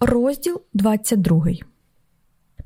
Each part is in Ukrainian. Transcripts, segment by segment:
Розділ 22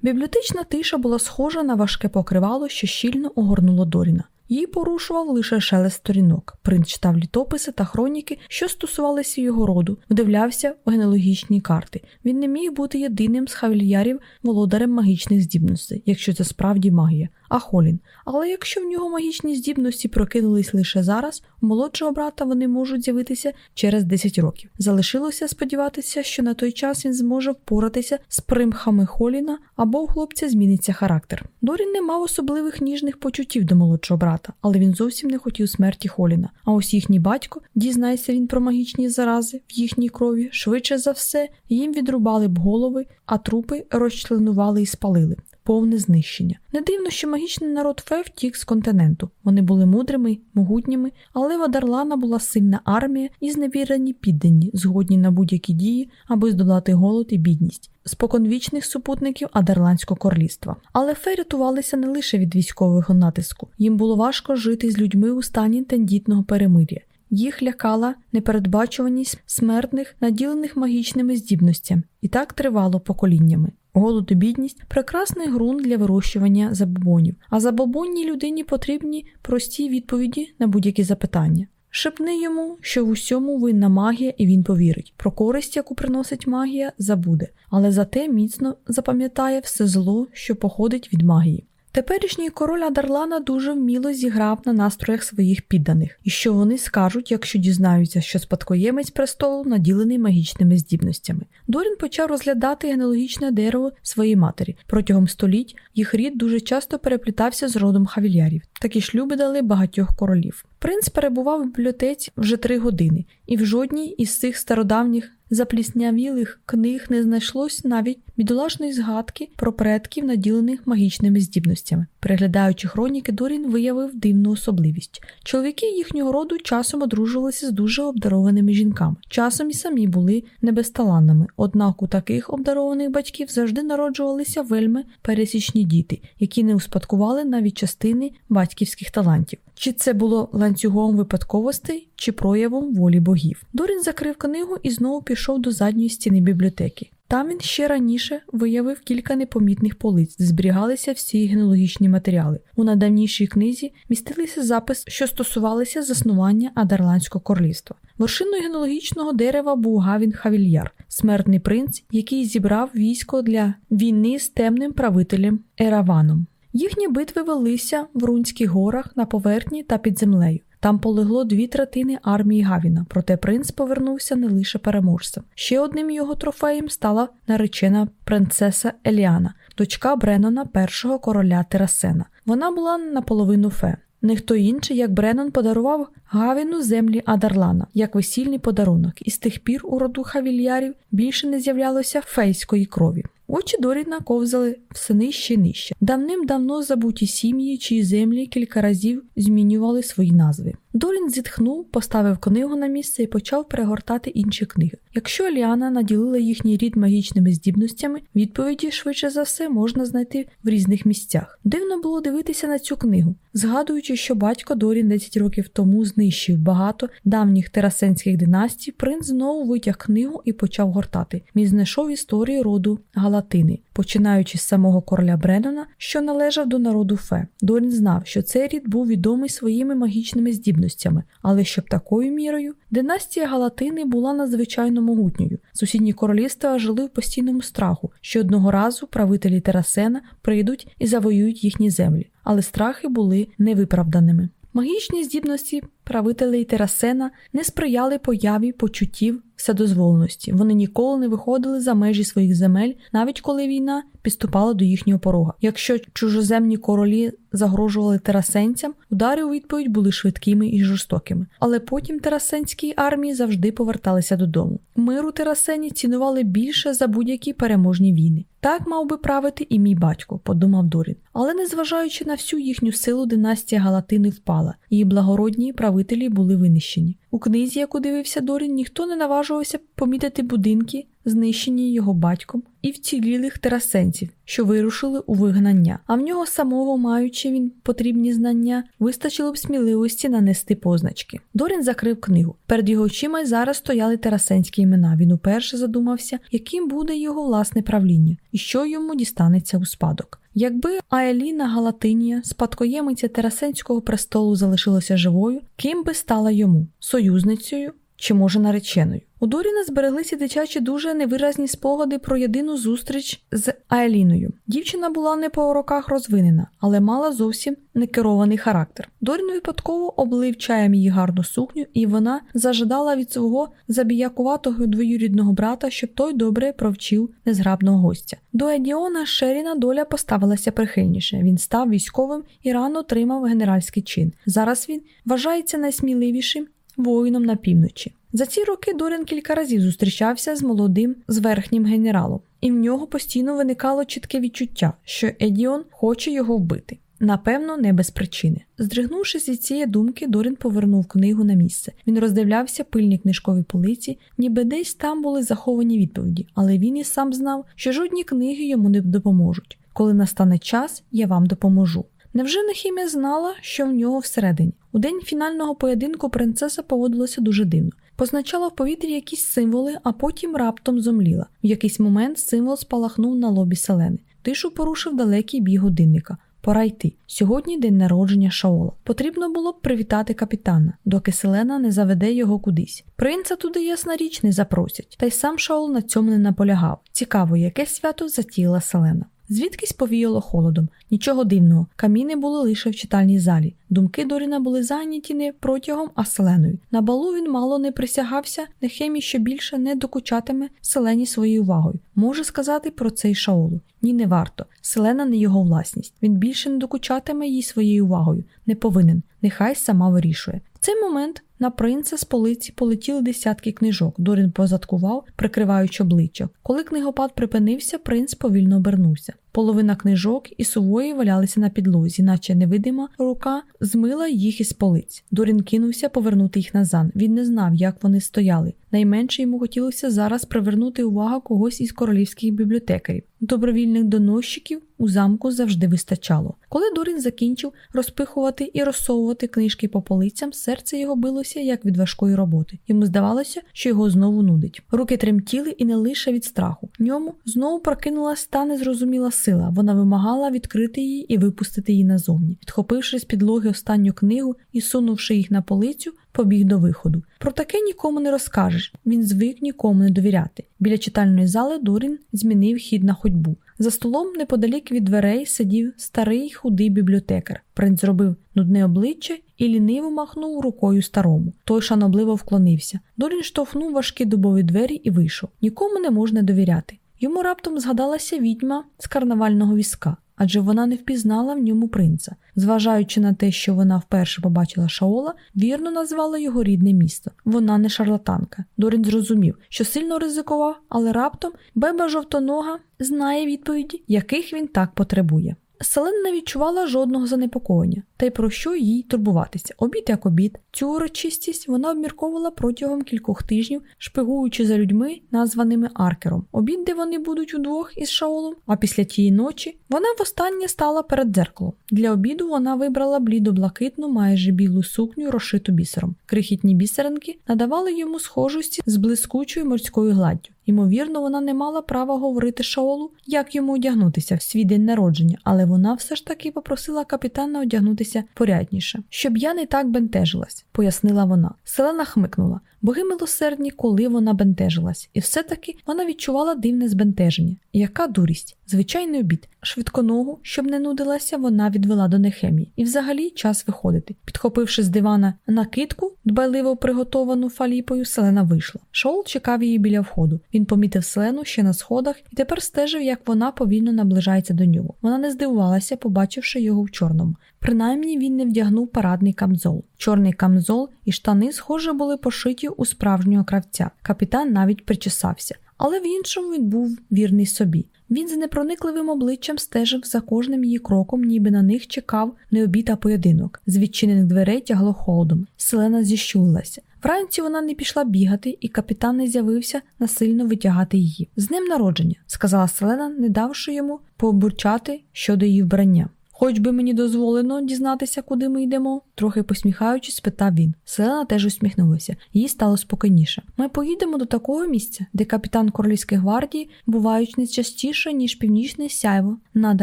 Бібліотечна тиша була схожа на важке покривало, що щільно огорнуло Доріна. Її порушував лише шелест сторінок. Принц читав літописи та хроніки, що стосувалися його роду, вдивлявся у генеалогічні карти. Він не міг бути єдиним з хавільярів володарем магічних здібностей, якщо це справді магія, а Холін. Але якщо в нього магічні здібності прокинулись лише зараз, у молодшого брата вони можуть з'явитися через 10 років. Залишилося сподіватися, що на той час він зможе впоратися з примхами Холіна або у хлопця зміниться характер. Дорін не мав особливих ніжних почуттів до молодшого брата, але він зовсім не хотів смерті Холіна. А ось їхній батько, дізнається він про магічні зарази в їхній крові, швидше за все, їм відрубали б голови, а трупи розчленували і спалили повне знищення. Не дивно, що магічний народ Фе втік з континенту. Вони були мудрими, могутніми, але в Адарлана була сильна армія і зневірені піддані, згодні на будь-які дії, аби здолати голод і бідність. Споконвічних супутників Адерландського королівства. Але фе рятувалися не лише від військового натиску, їм було важко жити з людьми у стані тендітного перемир'я. Їх лякала непередбачуваність смертних, наділених магічними здібностями, і так тривало поколіннями. Голод і бідність прекрасний ґрунт для вирощування забобонів, а забобонній людині потрібні прості відповіді на будь-які запитання. Шепни йому, що в усьому винна магія, і він повірить. Про користь, яку приносить магія, забуде, але зате міцно запам'ятає все зло, що походить від магії. Теперішній король Адарлана дуже вміло зіграв на настроях своїх підданих, і що вони скажуть, якщо дізнаються, що спадкоємець престолу наділений магічними здібностями. Дорін почав розглядати генеалогічне дерево своєї матері. Протягом століть їх рід дуже часто переплітався з родом хавільярів. Такі шлюби дали багатьох королів. Принц перебував у бібліотеці вже три години, і в жодній із цих стародавніх запліснявілих книг не знайшлось навіть бідолашної згадки про предків, наділених магічними здібностями. Переглядаючи хроніки, Дорін виявив дивну особливість. Чоловіки їхнього роду часом одружувалися з дуже обдарованими жінками, часом і самі були небезталанними. Однак у таких обдарованих батьків завжди народжувалися вельми пересічні діти, які не успадкували навіть частини батьківських талантів. Чи це було ланцюгом випадковостей, чи проявом волі богів? Дорін закрив книгу і знову пішов до задньої стіни бібліотеки. Там він ще раніше виявив кілька непомітних полиць, де зберігалися всі генеалогічні матеріали. У надавнішій книзі містилися запис, що стосувалися заснування Адерландського королівства. Вершиною генеалогічного дерева був Гавін Хавільяр, смертний принц, який зібрав військо для війни з темним правителем Ераваном. Їхні битви велися в Рунських горах на поверхні та під землею. Там полегло дві третини армії Гавіна, проте принц повернувся не лише переможцем. Ще одним його трофеєм стала наречена принцеса Еліана, дочка Бренона, першого короля Терасена. Вона була наполовину фе. Ніхто інший, як Бренон, подарував Гавіну землі Адарлана як весільний подарунок, і з тих пір у роду хавільярів більше не з'являлося фейської крові. Очі Доріна ковзали все нижче і нижче. Давним-давно забуті сім'ї, чиї землі кілька разів змінювали свої назви. Дорін зітхнув, поставив книгу на місце і почав перегортати інші книги. Якщо Ліана наділила їхній рід магічними здібностями, відповіді швидше за все можна знайти в різних місцях. Дивно було дивитися на цю книгу, згадуючи, що батько Дорін 10 років тому знищив багато давніх терасенських династій, принц знову витяг книгу і почав гортати. Він знайшов історію роду Галатини, починаючи з самого короля Бреннона, що належав до народу Фе. Дорін знав, що цей рід був відомий своїми магічними здібностями, але щоб такою мірою династія Галатини була надзвичайно могутньою. Сусідні королівства жили в постійному страху, що одного разу правителі Терасена прийдуть і завоюють їхні землі, але страхи були невиправданими. Магічні здібності правителей Терасена не сприяли появі почуттів вседозволеності. Вони ніколи не виходили за межі своїх земель, навіть коли війна підступала до їхнього порога. Якщо чужоземні королі загрожували терасенцям, удари у відповідь були швидкими і жорстокими. Але потім терасенські армії завжди поверталися додому. Миру терасені цінували більше за будь-які переможні війни. Так мав би правити і мій батько, подумав Дорін. Але незважаючи на всю їхню силу, династія Галатини впала, її благородні правителі були винищені. У книзі, яку дивився Дорін, ніхто не наважувався помітити будинки знищені його батьком, і вцілілих терасенців, що вирушили у вигнання. А в нього самого, маючи він потрібні знання, вистачило б сміливості нанести позначки. Дорін закрив книгу. Перед його очима зараз стояли терасенські імена. Він уперше задумався, яким буде його власне правління і що йому дістанеться у спадок. Якби Аеліна Галатинія, спадкоємиця Терасенського престолу, залишилася живою, ким би стала йому? Союзницею чи, може, нареченою? У Доріна збереглися дитячі дуже невиразні спогади про єдину зустріч з Аеліною. Дівчина була не по роках розвинена, але мала зовсім некерований характер. Дорін випадково облив чаєм її гарну сукню, і вона зажадала від свого забіякуватого двоюрідного брата, щоб той добре провчив незграбного гостя. До Едіона Шеріна доля поставилася прихильніше. Він став військовим і рано отримав генеральський чин. Зараз він вважається найсміливішим воїном на півночі. За ці роки Дорін кілька разів зустрічався з молодим з верхнім генералом, і в нього постійно виникало чітке відчуття, що Едіон хоче його вбити. Напевно, не без причини. Здригнувшись від цієї думки, Дорін повернув книгу на місце. Він роздивлявся пильні книжкові полиці, ніби десь там були заховані відповіді, але він і сам знав, що жодні книги йому не допоможуть. Коли настане час, я вам допоможу. Невже Нехімія знала, що в нього всередині? У день фінального поєдинку принцеса поводилася дуже дивно. Позначала в повітрі якісь символи, а потім раптом зомліла. В якийсь момент символ спалахнув на лобі селени. Тишу порушив далекий бій годинника. Пора йти. Сьогодні день народження Шаола. Потрібно було б привітати капітана, доки Селена не заведе його кудись. Принца туди, ясна річ, не запросять, та й сам Шаол на цьому не наполягав. Цікаво, яке свято затіяла Селена. Звідкись повіяло холодом, нічого дивного. Каміни були лише в читальній залі. Думки Доріна були зайняті не протягом, а селеною. На балу він мало не присягався, Нехемі що більше не докучатиме селені своєю увагою. Може сказати про це й Шаолу. Ні, не варто. Селена не його власність. Він більше не докучатиме їй своєю увагою. Не повинен. Нехай сама вирішує. В цей момент на принца з полиці полетіли десятки книжок. Дорін позадкував, прикриваючи обличчя. Коли книгопад припинився, принц повільно обернувся. Половина книжок і сувої валялися на підлозі, наче невидима рука змила їх із полиць. Дорін кинувся повернути їх назад. Він не знав, як вони стояли. Найменше йому хотілося зараз привернути увагу когось із королівських бібліотекарів. Добровільних доносчиків у замку завжди вистачало. Коли Дорін закінчив розпихувати і розсовувати книжки по полицям, серце його билося як від важкої роботи. Йому здавалося, що його знову нудить. Руки тремтіли і не лише від страху. Ньому знову прокинулась та незрозуміла сила. Вона вимагала відкрити її і випустити її назовні. Підхопивши з підлоги останню книгу і сунувши їх на полицю, побіг до виходу. Про таке нікому не розкажеш. Він звик нікому не довіряти. Біля читальної зали Дорін змінив хід на ходьбу. За столом неподалік від дверей сидів старий худий бібліотекар. Принц зробив нудне обличчя і ліниво махнув рукою старому. Той шанобливо вклонився. Дорін штовхнув важкі дубові двері і вийшов. Нікому не можна довіряти. Йому раптом згадалася відьма з карнавального візка адже вона не впізнала в ньому принца. Зважаючи на те, що вона вперше побачила Шаола, вірно назвала його рідне місто. Вона не шарлатанка. Дорін зрозумів, що сильно ризикував, але раптом беба жовтонога знає відповіді, яких він так потребує. Селена не відчувала жодного занепокоєння, та й про що їй турбуватися. Обід як обід. Цю урочистість вона обмірковувала протягом кількох тижнів, шпигуючи за людьми, названими аркером. Обід, де вони будуть удвох із Шаолом, а після тієї ночі вона востаннє стала перед дзеркалом. Для обіду вона вибрала блідо-блакитну, майже білу сукню, розшиту бісером. Крихітні бісеринки надавали йому схожості з блискучою морською гладдю. Ймовірно, вона не мала права говорити Шоулу, як йому одягнутися в свій день народження, але вона все ж таки попросила капітана одягнутися порядніше, щоб я не так бентежилась, пояснила вона. Селена хмикнула. Боги милосердні, коли вона бентежилась, і все-таки вона відчувала дивне збентеження. Яка дурість? Звичайний обід. Швидконогу, щоб не нудилася, вона відвела до Нехемії. І взагалі час виходити. Підхопивши з дивана накидку, дбайливо приготовану фаліпою, селена вийшла. Шоул чекав її біля входу. Він помітив селену ще на сходах і тепер стежив, як вона повільно наближається до нього. Вона не здивувалася, побачивши його в чорному. Принаймні він не вдягнув парадний камзол. Чорний камзол і штани, схоже, були пошиті у справжнього кравця. Капітан навіть причесався, але в іншому він був вірний собі. Він з непроникливим обличчям стежив за кожним її кроком, ніби на них чекав не обід, а поєдинок. З відчинених дверей тягло холодом. Селена зіщулилася. Вранці вона не пішла бігати, і капітан не з'явився насильно витягати її. З ним народження, сказала Селена, не давши йому побурчати щодо її вбрання. Хоч би мені дозволено дізнатися, куди ми йдемо, трохи посміхаючись, спитав він. Селена теж усміхнулася, їй стало спокійніше. Ми поїдемо до такого місця, де капітан Королівської гвардії бувають не частіше, ніж північне сяйво над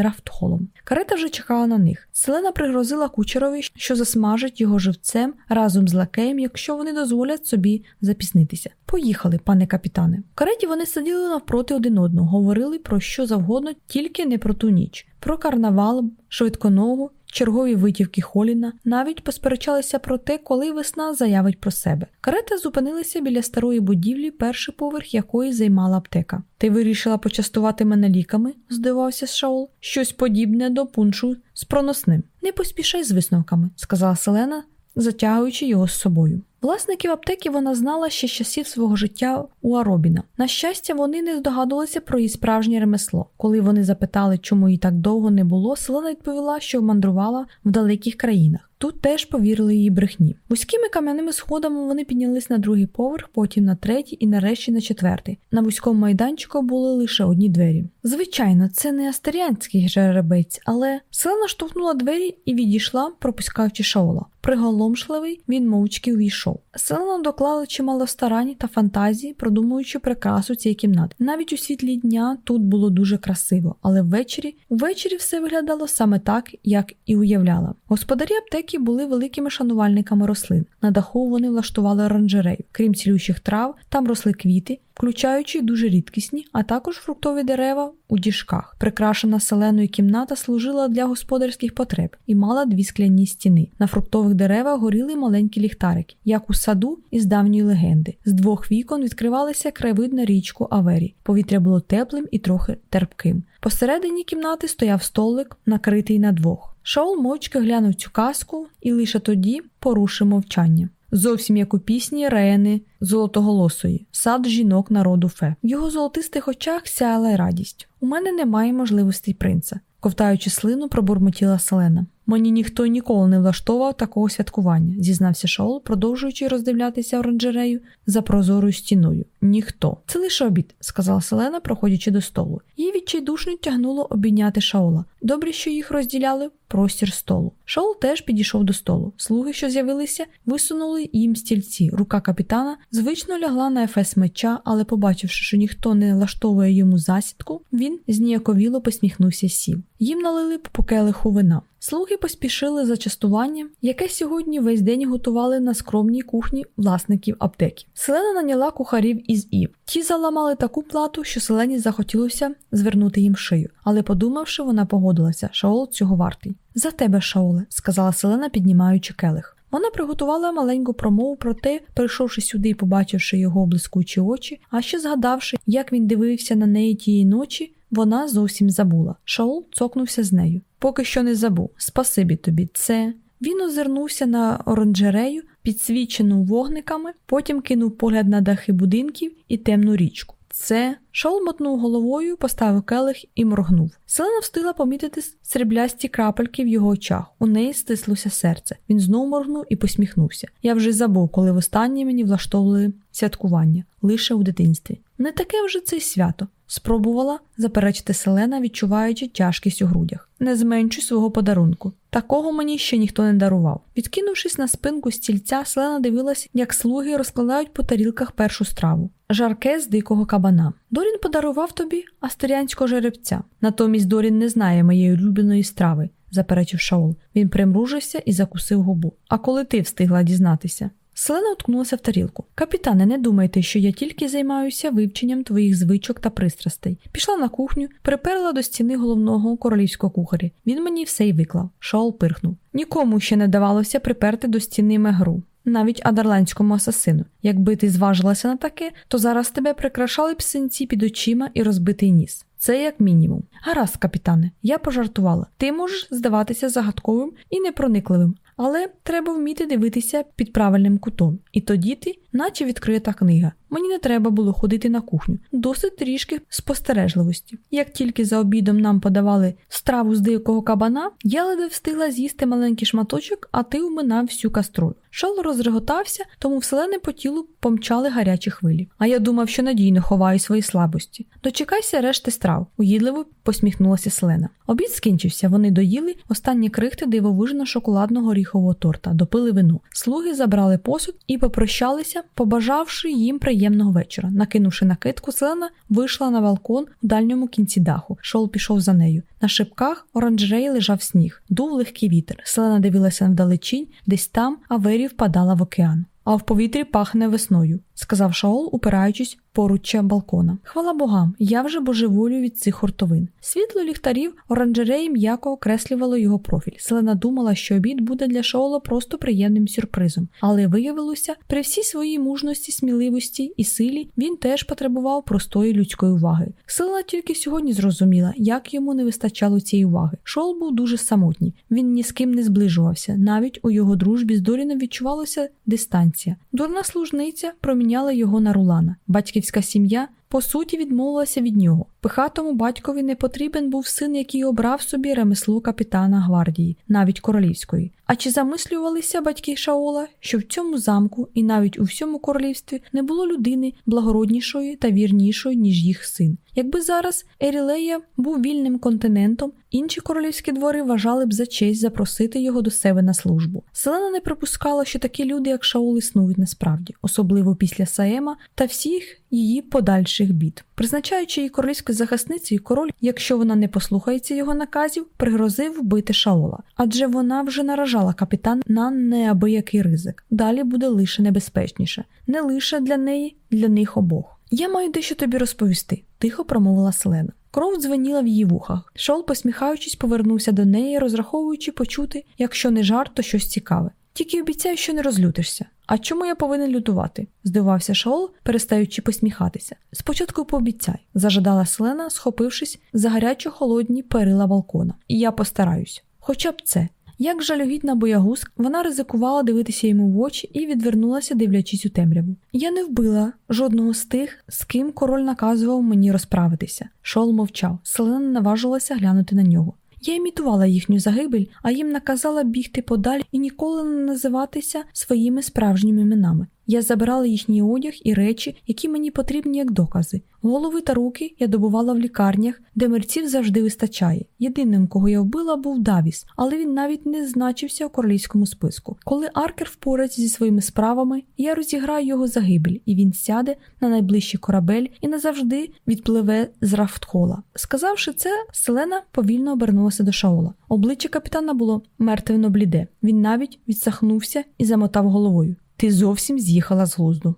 Рафтхолом. Карета вже чекала на них. Селена пригрозила кучерові, що засмажить його живцем разом з лакеєм, якщо вони дозволять собі запізнитися. Поїхали, пане капітане. В кареті вони сиділи навпроти один одного, говорили про що завгодно, тільки не про ту ніч про карнавал, швидконогу, чергові витівки Холіна, навіть посперечалися про те, коли весна заявить про себе. Карета зупинилася біля старої будівлі, перший поверх якої займала аптека. Ти вирішила почастувати мене ліками? здивався Шаул. Щось подібне до пуншу з проносним. Не поспішай з висновками, сказала Селена, затягуючи його з собою. Власників аптеки вона знала ще з часів свого життя у Аробіна. На щастя, вони не здогадувалися про її справжнє ремесло. Коли вони запитали, чому їй так довго не було, Селена відповіла, що мандрувала в далеких країнах. Тут теж повірили її брехні. Вузькими кам'яними сходами вони піднялись на другий поверх, потім на третій і нарешті на четвертий. На вузькому майданчику були лише одні двері. Звичайно, це не астеріанський жеребець, але Селена штовхнула двері і відійшла, пропускаючи Шаола. Приголомшливий він мовчки увійшов. 受。Селена доклала чимало старань та фантазії, продумуючи прикрасу цієї кімнати. Навіть у світлі дня тут було дуже красиво, але ввечері ввечері все виглядало саме так, як і уявляла. Господарі аптеки були великими шанувальниками рослин. На даху вони влаштували оранжерею. Крім цілющих трав, там росли квіти, включаючи дуже рідкісні, а також фруктові дерева у діжках. Прикрашена селеною кімната служила для господарських потреб і мала дві скляні стіни. На фруктових деревах горіли маленькі ліхтарики, як у саду із давньої легенди. З двох вікон відкривалася краєвид на річку Авері. Повітря було теплим і трохи терпким. Посередині кімнати стояв столик, накритий на двох. Шаул мовчки глянув цю казку і лише тоді порушив мовчання зовсім як у пісні Рени Золотоголосої, сад жінок народу Фе. В його золотистих очах сяяла радість. У мене немає можливостей принца, ковтаючи слину, пробурмотіла Селена. Мені ніхто ніколи не влаштовував такого святкування, зізнався Шаол, продовжуючи роздивлятися оранжерею за прозорою стіною. Ніхто. Це лише обід, сказала Селена, проходячи до столу. Її відчайдушно тягнуло обійняти Шаола. Добре, що їх розділяли простір столу. Шаол теж підійшов до столу. Слуги, що з'явилися, висунули їм стільці. Рука капітана звично лягла на ефес меча, але, побачивши, що ніхто не влаштовує йому засідку, він зніяковіло посміхнувся сів. Їм налили по келиху вина. Слуги поспішили за частуванням, яке сьогодні весь день готували на скромній кухні власників аптеки. Селена наняла кухарів із Ів. Ті заламали таку плату, що селені захотілося звернути їм шию, але, подумавши, вона погодилася. Шаол цього вартий. За тебе, Шаоле, сказала Селена, піднімаючи келих. Вона приготувала маленьку промову про те, прийшовши сюди і побачивши його блискучі очі, а ще згадавши, як він дивився на неї тієї ночі, вона зовсім забула. Шаул цокнувся з нею. Поки що не забув. Спасибі тобі, це. Він озирнувся на оранжерею, підсвічену вогниками, потім кинув погляд на дахи будинків і темну річку. Це Шол мотнув головою, поставив келих і моргнув. Селена встигла помітити сріблясті крапельки в його очах. У неї стислося серце. Він знову моргнув і посміхнувся. Я вже забув, коли востаннє мені влаштовували святкування лише у дитинстві. Не таке вже це свято. Спробувала заперечити Селена, відчуваючи тяжкість у грудях. Не зменшуй свого подарунку. Такого мені ще ніхто не дарував. Відкинувшись на спинку стільця, Селена дивилась, як слуги розкладають по тарілках першу страву жарке з дикого кабана. Дорін подарував тобі астеріанського жеребця. Натомість Дорін не знає моєї улюбленої страви, заперечив Шаол. Він примружився і закусив губу. А коли ти встигла дізнатися? Селена уткнулася в тарілку. Капітане, не думайте, що я тільки займаюся вивченням твоїх звичок та пристрастей. Пішла на кухню, приперла до стіни головного королівського кухаря. Він мені все й виклав. Шаол пирхнув. Нікому ще не давалося приперти до стіни мегру навіть адерландському асасину. Якби ти зважилася на таке, то зараз тебе прикрашали б синці під очима і розбитий ніс. Це як мінімум. Гаразд, капітане, я пожартувала. Ти можеш здаватися загадковим і непроникливим, але треба вміти дивитися під правильним кутом, і тоді ти наче відкрита книга. Мені не треба було ходити на кухню, досить трішки спостережливості. Як тільки за обідом нам подавали страву з дикого кабана, я ледве встигла з'їсти маленький шматочок, а ти уминав всю каструлю. Шол розреготався, тому вселене по тілу помчали гарячі хвилі. А я думав, що надійно ховаю свої слабості. Дочекайся решти страв, уїдливо посміхнулася Селена. Обід скінчився. Вони доїли останні крихти дивовижно шоколадного горіхового торта, допили вину. Слуги забрали посуд і попрощалися, побажавши їм приємного вечора. Накинувши накидку, Селена вийшла на балкон в дальньому кінці даху. Шол пішов за нею. На шипках оранжереї лежав сніг, дув легкий вітер. Селена дивилася вдалечінь, десь там, авері впадала в океан. А в повітрі пахне весною, сказав Шаол, упираючись поруччя балкона. Хвала богам, я вже божеволю від цих хуртовин. Світло ліхтарів оранжереї м'яко окреслювало його профіль. Селена думала, що обід буде для Шаола просто приємним сюрпризом, але виявилося, при всій своїй мужності, сміливості і силі він теж потребував простої людської уваги. Селена тільки сьогодні зрозуміла, як йому не вистачало цієї уваги. Шоул був дуже самотній, він ні з ким не зближувався. Навіть у його дружбі з Доріном відчувалася дистанція. Дурна служниця проміняла його на Рулана. Батьківська сім'я по суті відмовилася від нього. Пихатому батькові не потрібен був син, який обрав собі ремесло капітана гвардії, навіть королівської. А чи замислювалися батьки Шаола, що в цьому замку і навіть у всьому королівстві не було людини благороднішої та вірнішої, ніж їх син? Якби зараз Ерілея був вільним континентом, інші королівські двори вважали б за честь запросити його до себе на службу. Селена не припускала, що такі люди, як Шаул, існують насправді, особливо після Саема та всіх її подальших бід. Призначаючи її королівською захисницею, король, якщо вона не послухається його наказів, пригрозив вбити Шаола, адже вона вже наражала капітан на неабиякий ризик. Далі буде лише небезпечніше, не лише для неї, для них обох. Я маю дещо тобі розповісти, тихо промовила Селена. Кров дзвеніла в її вухах. Шол, посміхаючись, повернувся до неї, розраховуючи почути, якщо не жарт, то щось цікаве. Тільки обіцяю, що не розлютишся. А чому я повинен лютувати? здивався Шаол, перестаючи посміхатися. Спочатку пообіцяй, зажадала Селена, схопившись за гарячо холодні перила балкона. І я постараюсь. Хоча б це. Як жалюгідна боягуз, вона ризикувала дивитися йому в очі і відвернулася, дивлячись у темряву. Я не вбила жодного з тих, з ким король наказував мені розправитися. Шол мовчав. Селена наважилася глянути на нього. Я імітувала їхню загибель, а їм наказала бігти подалі і ніколи не називатися своїми справжніми іменами. Я забирала їхній одяг і речі, які мені потрібні як докази. Голови та руки я добувала в лікарнях, де мерців завжди вистачає. Єдиним, кого я вбила, був Давіс, але він навіть не значився у королівському списку. Коли Аркер впорається зі своїми справами, я розіграю його загибель, і він сяде на найближчий корабель і назавжди відпливе з Рафтхола. Сказавши це, Селена повільно обернулася до Шаола. Обличчя капітана було мертвенно бліде. Він навіть відсахнувся і замотав головою. Ти зовсім з'їхала з глузду.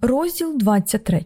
Розділ 23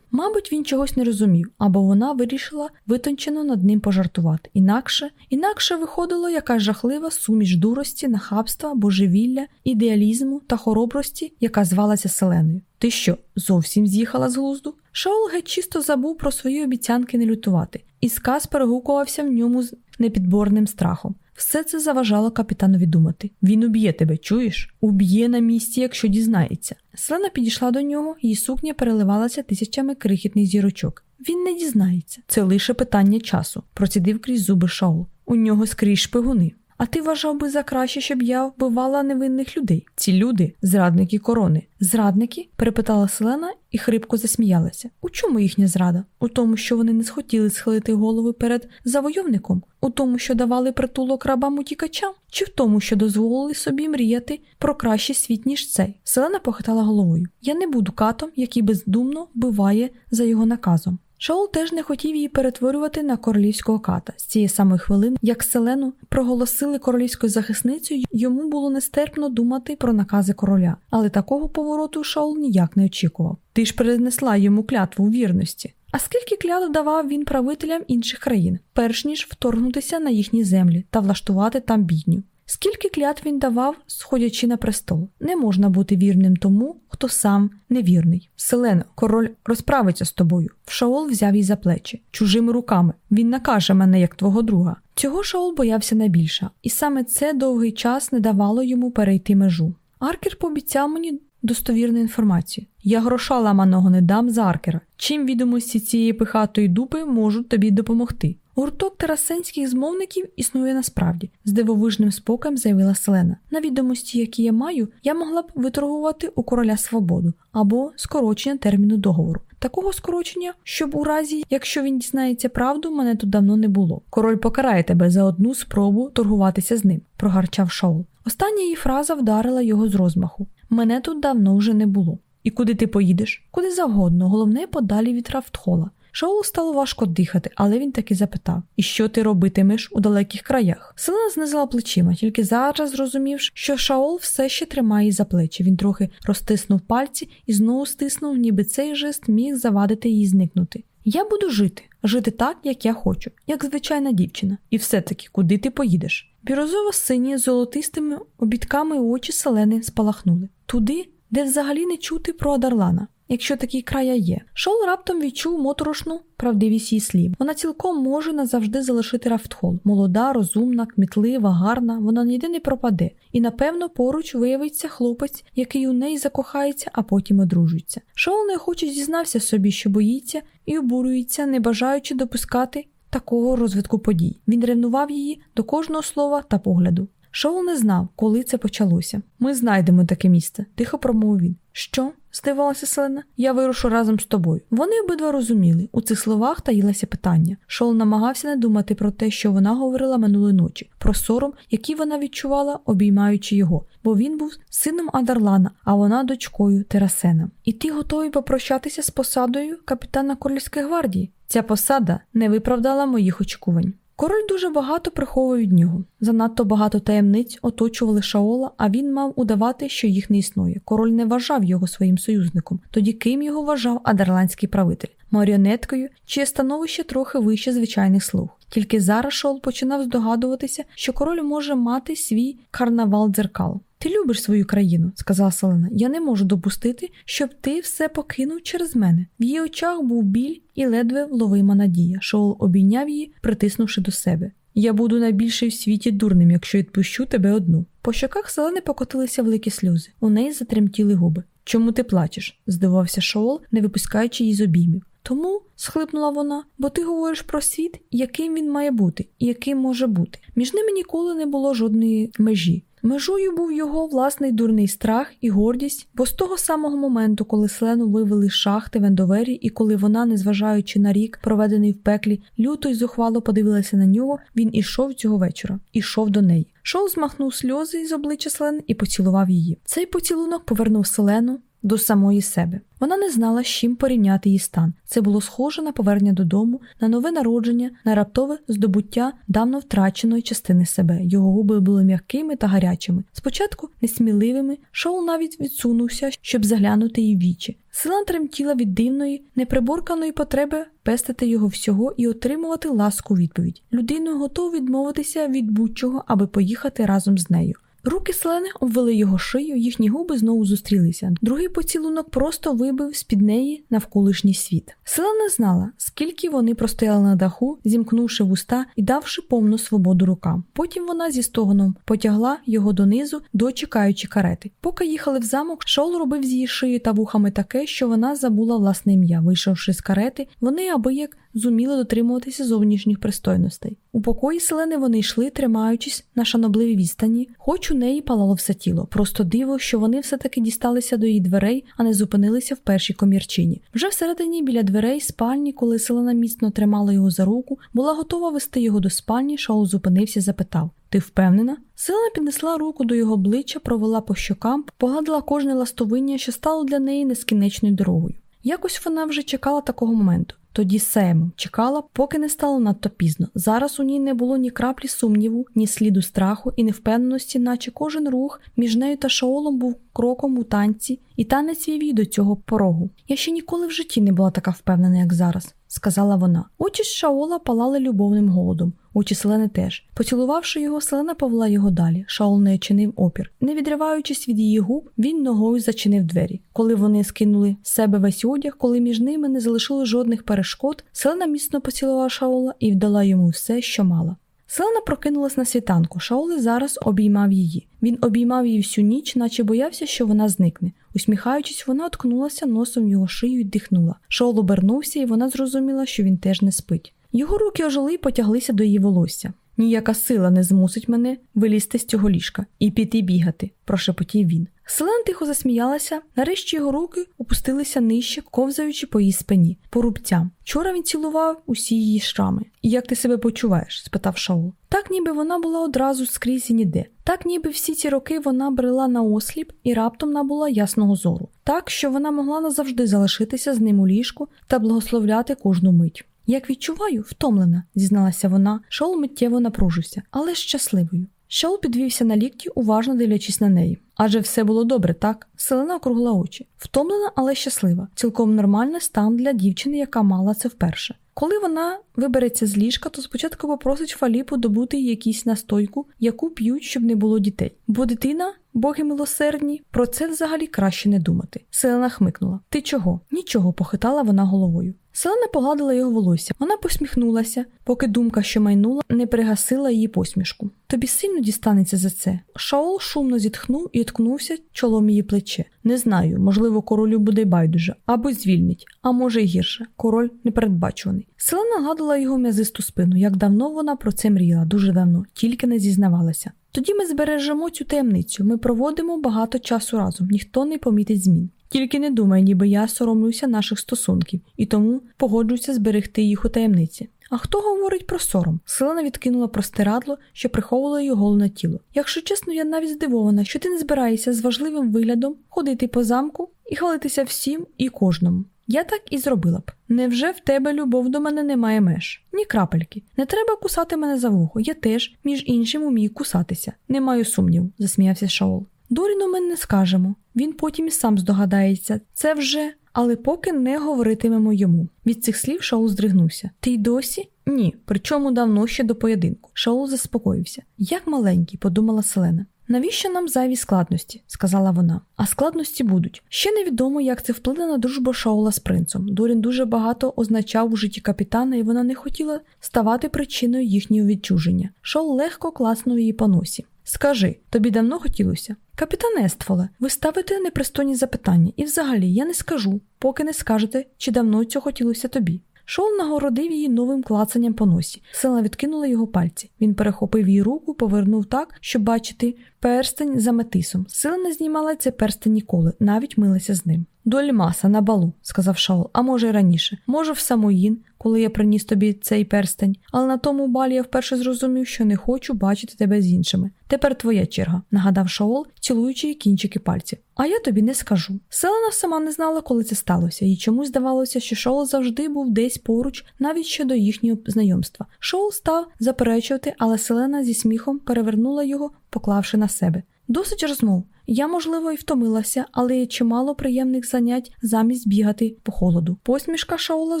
Мабуть, він чогось не розумів, або вона вирішила витончено над ним пожартувати. Інакше інакше виходила якась жахлива суміш дурості, нахабства, божевілля, ідеалізму та хоробрості, яка звалася Селеною. Ти що, зовсім з'їхала з глузду? Шаол геть чисто забув про свої обіцянки не лютувати, і сказ перегукувався в ньому з непідборним страхом. Все це заважало капітанові думати. Він уб'є тебе, чуєш? Уб'є на місці, якщо дізнається. Селена підійшла до нього, її сукня переливалася тисячами крихітних зірочок. Він не дізнається. Це лише питання часу, процідив крізь зуби Шаул. У нього скрізь шпигуни. А ти вважав би за краще, щоб я вбивала невинних людей. Ці люди зрадники корони. Зрадники? перепитала Селена і хрипко засміялася. У чому їхня зрада? У тому, що вони не схотіли схилити голови перед завойовником, у тому, що давали притулок рабам утікачам, чи в тому, що дозволили собі мріяти про кращий світ, ніж цей. Селена похитала головою. Я не буду катом, який бездумно вбиває за його наказом. Шаул теж не хотів її перетворювати на королівського ката. З цієї самої хвилини, як Селену проголосили королівською захисницею, йому було нестерпно думати про накази короля, але такого повороту Шаул ніяк не очікував. Ти ж перенесла йому клятву вірності. А скільки клятв давав він правителям інших країн, перш ніж вторгнутися на їхні землі та влаштувати там бідню? Скільки клят він давав, сходячи на престол, не можна бути вірним тому, хто сам невірний. Селено, король розправиться з тобою. Шаол взяв її за плечі чужими руками. Він накаже мене як твого друга. Цього Шаол боявся найбільше, і саме це довгий час не давало йому перейти межу. Аркер пообіцяв мені достовірну інформацію. Я гроша ламаного не дам за аркера. Чим відомості цієї пихатої дупи можуть тобі допомогти? Гурток терасенських змовників існує насправді, з дивовижним спокоєм заявила Селена. На відомості, які я маю, я могла б виторгувати у короля свободу або скорочення терміну договору. Такого скорочення, щоб у разі, якщо він дізнається правду, мене тут давно не було. Король покарає тебе за одну спробу торгуватися з ним, прогарчав Шаул. Остання її фраза вдарила його з розмаху. Мене тут давно вже не було. І куди ти поїдеш? Куди завгодно, головне подалі від Рафтхола. Шаолу стало важко дихати, але він таки запитав: І що ти робитимеш у далеких краях? Селена знизила плечима, тільки зараз зрозумівши, що Шаол все ще тримає її за плечі. Він трохи розтиснув пальці і знову стиснув, ніби цей жест міг завадити їй зникнути. Я буду жити, жити так, як я хочу, як звичайна дівчина. І все-таки куди ти поїдеш? Бірозово сині з золотистими обідками очі селени спалахнули туди, де взагалі не чути про Адарлана якщо такі края є. Шол раптом відчув моторошну правдивість її слів. Вона цілком може назавжди залишити Рафтхол. Молода, розумна, кмітлива, гарна, вона ніде не пропаде, і напевно поруч виявиться хлопець, який у неї закохається, а потім одружується. Шол неохоче зізнався собі, що боїться і обурюється, не бажаючи допускати такого розвитку подій. Він ревнував її до кожного слова та погляду. Шоу не знав, коли це почалося. Ми знайдемо таке місце, тихо промовив він. Що? здивувалася Селена. Я вирушу разом з тобою. Вони обидва розуміли. У цих словах таїлося питання. Шол намагався не думати про те, що вона говорила минулої ночі, про сором, який вона відчувала, обіймаючи його, бо він був сином Адарлана, а вона дочкою Терасена. І ти готовий попрощатися з посадою капітана Королівської гвардії? Ця посада не виправдала моїх очікувань. Король дуже багато приховував від нього. Занадто багато таємниць оточували Шаола, а він мав удавати, що їх не існує. Король не вважав його своїм союзником, тоді ким його вважав адерландський правитель, маріонеткою, чиє становище трохи вище звичайних слуг. Тільки зараз Шаол починав здогадуватися, що король може мати свій карнавал дзеркал. Ти любиш свою країну, сказала Селена. Я не можу допустити, щоб ти все покинув через мене. В її очах був біль і ледве вловима надія. Шоул обійняв її, притиснувши до себе. Я буду найбільший в світі дурним, якщо відпущу тебе одну. По щоках Селени покотилися великі сльози. У неї затремтіли губи. Чому ти плачеш? здивувався Шоул, не випускаючи її з обіймів. Тому, схлипнула вона, бо ти говориш про світ, яким він має бути і яким може бути. Між ними ніколи не було жодної межі. Межою був його власний дурний страх і гордість, бо з того самого моменту, коли Селену вивели з шахти Вендовері, і коли вона, незважаючи на рік, проведений в пеклі, люто й зухвало подивилася на нього, він ішов цього вечора, ішов до неї. Шоу змахнув сльози з обличчя слен і поцілував її. Цей поцілунок повернув Селену до самої себе. Вона не знала, з чим порівняти її стан. Це було схоже на повернення додому, на нове народження, на раптове здобуття давно втраченої частини себе. Його губи були м'якими та гарячими. Спочатку несміливими, Шоу навіть відсунувся, щоб заглянути їй вічі. Сила тремтіла від дивної, неприборканої потреби пестити його всього і отримувати ласку відповідь. Людиною готов відмовитися від будь-чого, аби поїхати разом з нею. Руки Селени обвели його шию, їхні губи знову зустрілися. Другий поцілунок просто вибив з під неї навколишній світ. Селена знала, скільки вони простояли на даху, зімкнувши вуста і давши повну свободу рукам. Потім вона зі стогоном потягла його донизу, дочекаючи карети. Поки їхали в замок, Шол робив з її шиєю та вухами таке, що вона забула власне ім'я. Вийшовши з карети, вони аби як зуміли дотримуватися зовнішніх пристойностей. У покої селени вони йшли, тримаючись на шанобливій відстані, хоч у неї палало все тіло. Просто диво, що вони все-таки дісталися до її дверей, а не зупинилися в першій комірчині. Вже всередині біля дверей спальні, коли селена міцно тримала його за руку, була готова вести його до спальні, Шоу зупинився, запитав Ти впевнена? Селена піднесла руку до його обличчя, провела по щокам, погладила кожне ластовиння, що стало для неї нескінченною дорогою. Якось вона вже чекала такого моменту. Тоді Сеймом чекала, поки не стало надто пізно. Зараз у ній не було ні краплі сумніву, ні сліду страху і невпевненості, наче кожен рух між нею та Шаолом був кроком у танці, і танець вів до цього порогу. Я ще ніколи в житті не була така впевнена, як зараз, сказала вона. Очі Шаола палали любовним голодом, очі Селени теж. Поцілувавши його, Селена повела його далі. Шаол не чинив опір. Не відриваючись від її губ, він ногою зачинив двері. Коли вони скинули з себе весь одяг, коли між ними не залишило жодних перешкод, Селена міцно поцілувала Шаола і вдала йому все, що мала. Селена прокинулась на світанку. Шаоли зараз обіймав її. Він обіймав її всю ніч, наче боявся, що вона зникне. Усміхаючись, вона ткнулася носом в його шию і дихнула. Шоул обернувся, і вона зрозуміла, що він теж не спить. Його руки ожили і потяглися до її волосся. Ніяка сила не змусить мене вилізти з цього ліжка і піти бігати, прошепотів він. Селена тихо засміялася, нарешті його руки опустилися нижче, ковзаючи по її спині, по рубцям. Вчора він цілував усі її шрами. І як ти себе почуваєш? спитав Шаул. Так, ніби вона була одразу скрізь і ніде. Так, ніби всі ці роки вона брела на осліп і раптом набула ясного зору, так що вона могла назавжди залишитися з ним у ліжку та благословляти кожну мить. Як відчуваю, втомлена, зізналася вона. Шоул миттєво напружився, але щасливою. Шоул підвівся на лікті, уважно дивлячись на неї. Адже все було добре, так? Селена округла очі. Втомлена, але щаслива. Цілком нормальний стан для дівчини, яка мала це вперше. Коли вона вибереться з ліжка, то спочатку попросить Фаліпу добути їй якусь настойку, яку п'ють, щоб не було дітей. Бо дитина, боги милосердні, про це взагалі краще не думати. Селена хмикнула. Ти чого? Нічого, похитала вона головою. Селена погладила його волосся. Вона посміхнулася, поки думка, що майнула, не пригасила її посмішку. Тобі сильно дістанеться за це. Шаол шумно зітхнув і ткнувся чолом її плече. Не знаю, можливо, королю буде байдуже, або звільнить, а може й гірше. Король непередбачуваний. Селена гладила його м'язисту спину. Як давно вона про це мріяла, дуже давно, тільки не зізнавалася. Тоді ми збережемо цю таємницю. Ми проводимо багато часу разом, ніхто не помітить змін. Тільки не думай, ніби я соромлюся наших стосунків і тому погоджуюся зберегти їх у таємниці. А хто говорить про сором? Селена відкинула простирадло, що приховувало її головне тіло. Якщо чесно, я навіть здивована, що ти не збираєшся з важливим виглядом ходити по замку і хвалитися всім і кожному. Я так і зробила б. Невже в тебе любов до мене немає меж? Ні крапельки. Не треба кусати мене за вухо. Я теж, між іншим, умію кусатися. Не маю сумнів, засміявся Шаол. Доріну ми не скажемо. Він потім і сам здогадається. Це вже, але поки не говоритимемо йому. Від цих слів Шаул здригнувся. Ти й досі? Ні, причому давно ще до поєдинку. Шаул заспокоївся. Як маленький, подумала Селена. Навіщо нам зайві складності? сказала вона. А складності будуть. Ще невідомо, як це вплине на дружбу Шаула з принцем. Дорін дуже багато означав у житті капітана, і вона не хотіла ставати причиною їхнього відчуження. Шоул легко класнув її по носі. Скажи, тобі давно хотілося? Капітан Естволе, ви ставите непристойні запитання, і взагалі я не скажу, поки не скажете, чи давно цього хотілося тобі. Шол нагородив її новим клацанням по носі. Сила відкинула його пальці. Він перехопив її руку, повернув так, щоб бачити перстень за метисом. Сила не знімала цей перстень ніколи, навіть милася з ним. До маса на балу, сказав Шаол, а може й раніше. Може, в Самоїн, коли я приніс тобі цей перстень, але на тому балі я вперше зрозумів, що не хочу бачити тебе з іншими. Тепер твоя черга, нагадав Шаол, цілуючи її кінчики пальців. А я тобі не скажу. Селена сама не знала, коли це сталося, і чомусь здавалося, що Шаол завжди був десь поруч, навіть щодо їхнього знайомства. Шаол став заперечувати, але Селена зі сміхом перевернула його, поклавши на себе. Досить розмов. Я, можливо, і втомилася, але є чимало приємних занять замість бігати по холоду. Посмішка Шаола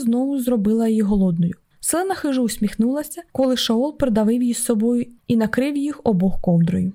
знову зробила її голодною. Селена хижо усміхнулася, коли Шаол придавив її з собою і накрив їх обох ковдрою.